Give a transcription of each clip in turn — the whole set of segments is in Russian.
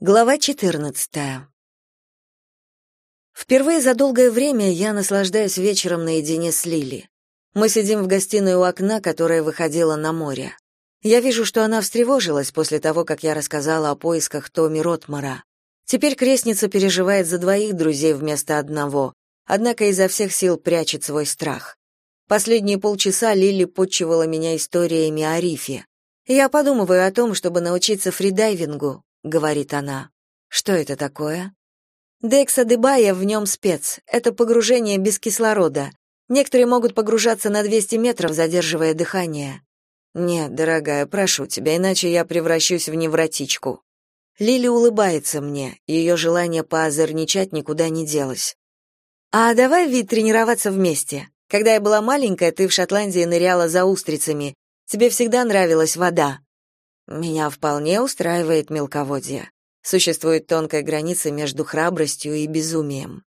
Глава 14. Впервые за долгое время я наслаждаюсь вечером наедине с Лили. Мы сидим в гостиной у окна, которое выходило на море. Я вижу, что она встревожилась после того, как я рассказала о поисках Томи Ротмара. Теперь крестница переживает за двоих друзей вместо одного, однако изо всех сил прячет свой страх. Последние полчаса Лили подчивала меня историями о рифе. Я подумываю о том, чтобы научиться фридайвингу, — говорит она. «Что это такое?» «Декса Дебая в нем спец. Это погружение без кислорода. Некоторые могут погружаться на 200 метров, задерживая дыхание». «Нет, дорогая, прошу тебя, иначе я превращусь в невротичку». Лили улыбается мне, ее желание поозорничать никуда не делось. «А давай, Вид, тренироваться вместе. Когда я была маленькая, ты в Шотландии ныряла за устрицами. Тебе всегда нравилась вода. Меня вполне устраивает мелководье. Существует тонкая граница между храбростью и безумием.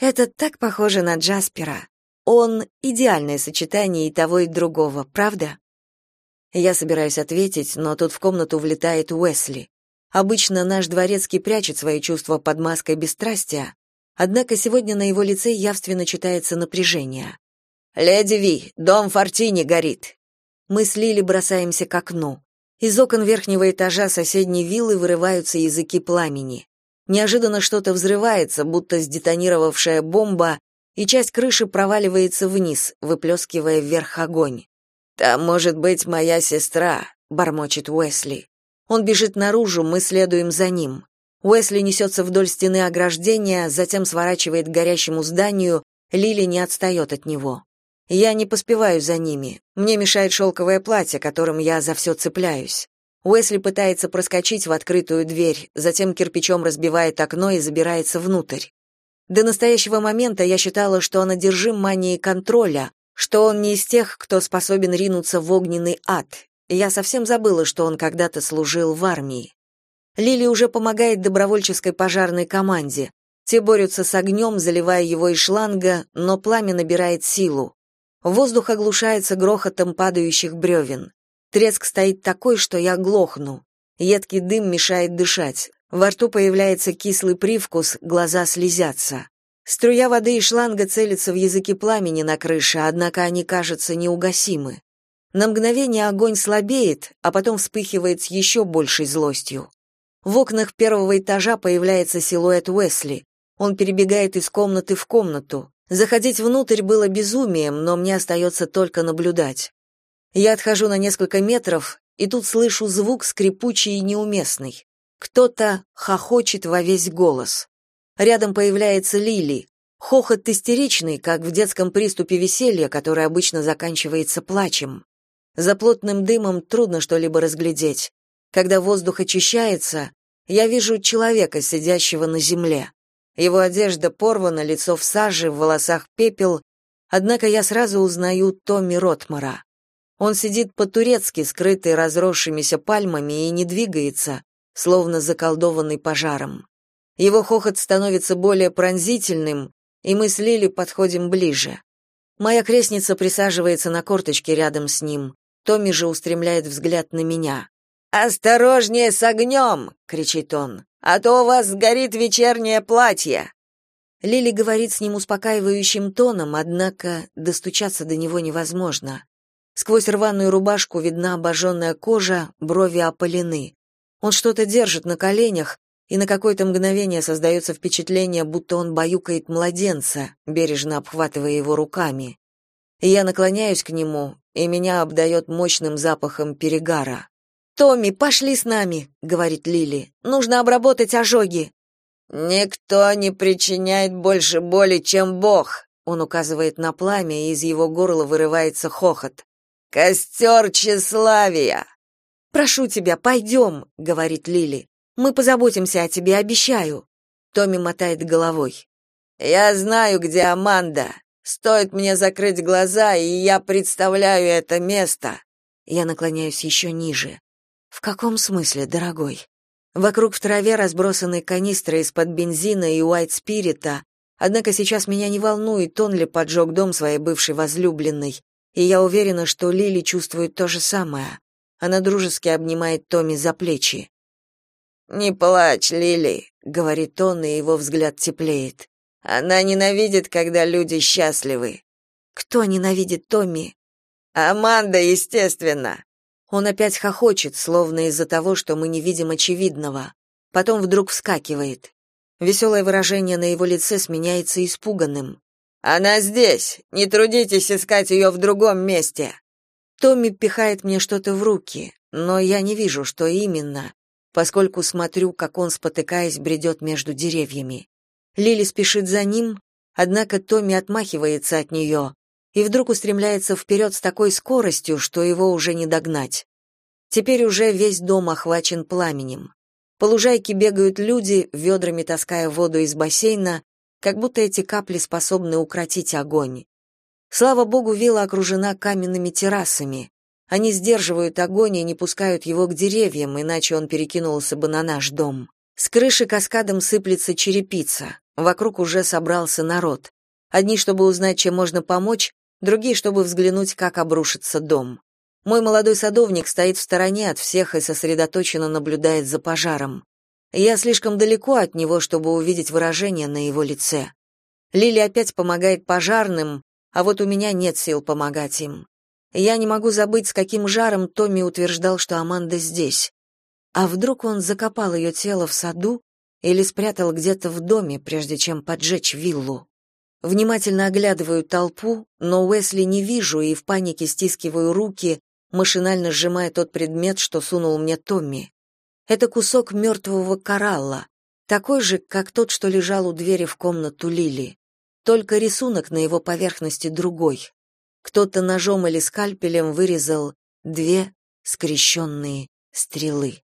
Это так похоже на Джаспера. Он идеальное сочетание и того, и другого, правда? Я собираюсь ответить, но тут в комнату влетает Уэсли. Обычно наш дворецкий прячет свои чувства под маской бесстрастия, однако сегодня на его лице явственно читается напряжение. «Леди Ви, дом Фортини горит!» Мы с Лили бросаемся к окну. Из окон верхнего этажа соседней виллы вырываются языки пламени. Неожиданно что-то взрывается, будто сдетонировавшая бомба, и часть крыши проваливается вниз, выплескивая вверх огонь. «Там может быть моя сестра», — бормочет Уэсли. Он бежит наружу, мы следуем за ним. Уэсли несется вдоль стены ограждения, затем сворачивает к горящему зданию, Лили не отстает от него. Я не поспеваю за ними. Мне мешает шелковое платье, которым я за все цепляюсь. Уэсли пытается проскочить в открытую дверь, затем кирпичом разбивает окно и забирается внутрь. До настоящего момента я считала, что он одержим манией контроля, что он не из тех, кто способен ринуться в огненный ад. Я совсем забыла, что он когда-то служил в армии. Лили уже помогает добровольческой пожарной команде. Те борются с огнем, заливая его из шланга, но пламя набирает силу. Воздух оглушается грохотом падающих бревен. Треск стоит такой, что я глохну. Едкий дым мешает дышать. Во рту появляется кислый привкус, глаза слезятся. Струя воды и шланга целится в языки пламени на крыше, однако они, кажется, неугасимы. На мгновение огонь слабеет, а потом вспыхивает с еще большей злостью. В окнах первого этажа появляется силуэт Уэсли. Он перебегает из комнаты в комнату. Заходить внутрь было безумием, но мне остается только наблюдать. Я отхожу на несколько метров, и тут слышу звук скрипучий и неуместный. Кто-то хохочет во весь голос. Рядом появляется Лили. Хохот истеричный, как в детском приступе веселья, который обычно заканчивается плачем. За плотным дымом трудно что-либо разглядеть. Когда воздух очищается, я вижу человека, сидящего на земле. Его одежда порвана, лицо в саже, в волосах пепел, однако я сразу узнаю Томми Ротмара. Он сидит по-турецки, скрытый разросшимися пальмами, и не двигается, словно заколдованный пожаром. Его хохот становится более пронзительным, и мы с Лили подходим ближе. Моя крестница присаживается на корточке рядом с ним. Томми же устремляет взгляд на меня. «Осторожнее с огнем!» — кричит он а то у вас сгорит вечернее платье. Лили говорит с ним успокаивающим тоном, однако достучаться до него невозможно. Сквозь рваную рубашку видна обожженная кожа, брови опалены. Он что-то держит на коленях, и на какое-то мгновение создается впечатление, будто он баюкает младенца, бережно обхватывая его руками. Я наклоняюсь к нему, и меня обдает мощным запахом перегара. «Томми, пошли с нами», — говорит Лили. «Нужно обработать ожоги». «Никто не причиняет больше боли, чем Бог», — он указывает на пламя, и из его горла вырывается хохот. «Костер тщеславия!» «Прошу тебя, пойдем», — говорит Лили. «Мы позаботимся о тебе, обещаю». Томми мотает головой. «Я знаю, где Аманда. Стоит мне закрыть глаза, и я представляю это место». Я наклоняюсь еще ниже. В каком смысле, дорогой? Вокруг в траве разбросаны канистры из-под бензина и уайт-спирита, однако сейчас меня не волнует, он ли поджег дом своей бывшей возлюбленной, и я уверена, что Лили чувствует то же самое. Она дружески обнимает Томми за плечи. Не плачь, Лили, говорит он, и его взгляд теплеет. Она ненавидит, когда люди счастливы. Кто ненавидит Томми? Аманда, естественно. Он опять хохочет, словно из-за того, что мы не видим очевидного. Потом вдруг вскакивает. Веселое выражение на его лице сменяется испуганным. Она здесь. Не трудитесь искать ее в другом месте. Томми пихает мне что-то в руки, но я не вижу, что именно, поскольку смотрю, как он спотыкаясь бредет между деревьями. Лили спешит за ним, однако Томми отмахивается от нее и вдруг устремляется вперед с такой скоростью, что его уже не догнать. Теперь уже весь дом охвачен пламенем. По лужайке бегают люди, ведрами таская воду из бассейна, как будто эти капли способны укротить огонь. Слава богу, вилла окружена каменными террасами. Они сдерживают огонь и не пускают его к деревьям, иначе он перекинулся бы на наш дом. С крыши каскадом сыплется черепица. Вокруг уже собрался народ. Одни, чтобы узнать, чем можно помочь, другие, чтобы взглянуть, как обрушится дом. Мой молодой садовник стоит в стороне от всех и сосредоточенно наблюдает за пожаром. Я слишком далеко от него, чтобы увидеть выражение на его лице. Лили опять помогает пожарным, а вот у меня нет сил помогать им. Я не могу забыть, с каким жаром Томми утверждал, что Аманда здесь. А вдруг он закопал ее тело в саду или спрятал где-то в доме, прежде чем поджечь виллу. Внимательно оглядываю толпу, но Уэсли не вижу и в панике стискиваю руки, машинально сжимая тот предмет, что сунул мне Томми. Это кусок мертвого коралла, такой же, как тот, что лежал у двери в комнату Лили. Только рисунок на его поверхности другой. Кто-то ножом или скальпелем вырезал две скрещенные стрелы.